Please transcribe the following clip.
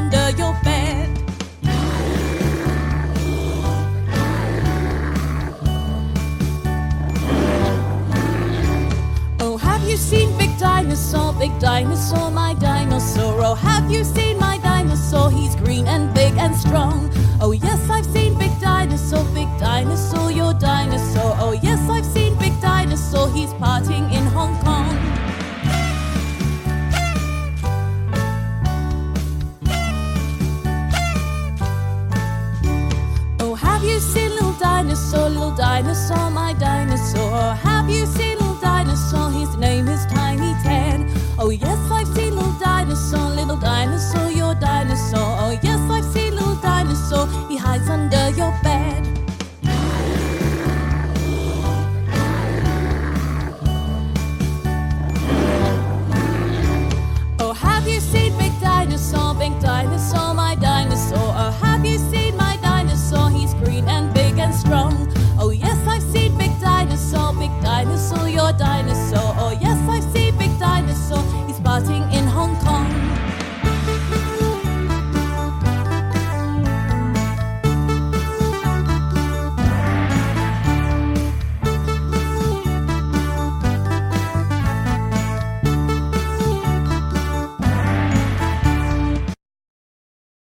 under your bed. Oh, have you seen Big Dinosaur? Big Dinosaur, my dinosaur. Oh, have you seen my dinosaur? He's green and big and strong. Oh, yes, I've seen dinosaur, little dinosaur, my